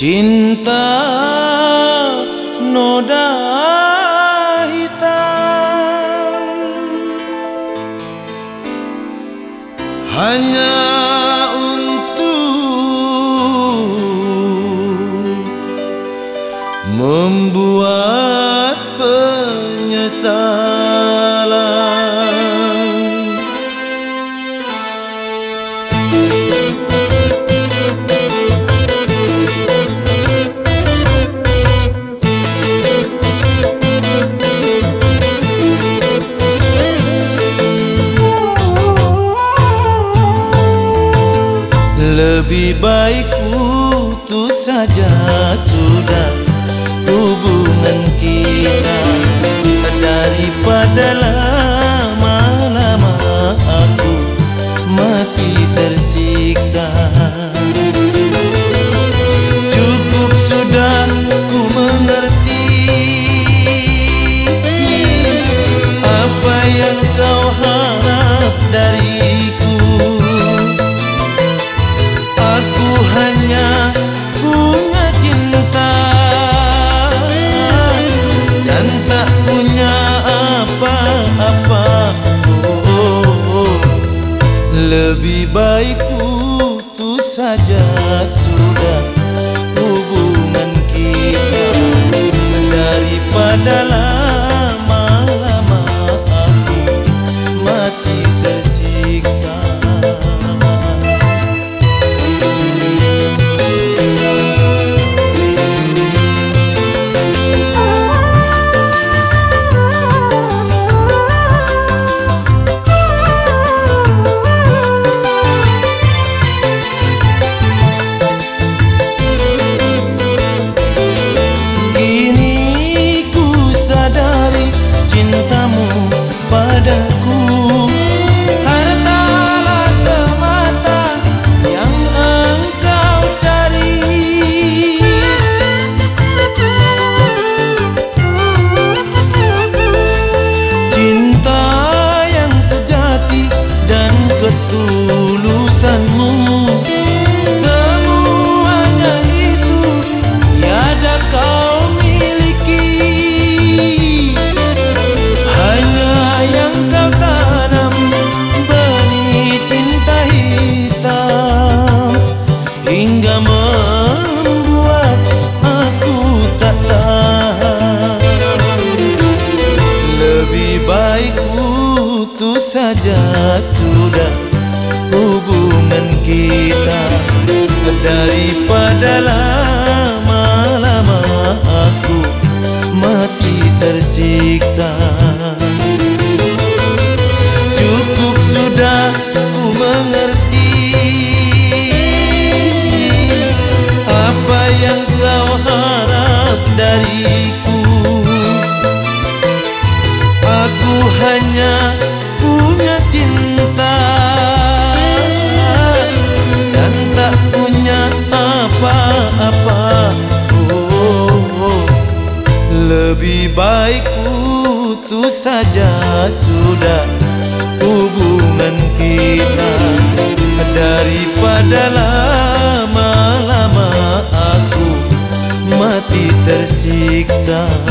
Cinta noda hitam. Hanya untuk membuat penyesalan Lebih baik putus saja sudah hubungan kita. Daripada lah Lebih baik putus saja sudah hubungan kita Daripada lah Daripada lama-lama aku mati tersiksa. Lebih baik putus saja sudah hubungan kita. Daripada lama-lama aku mati tersiksa.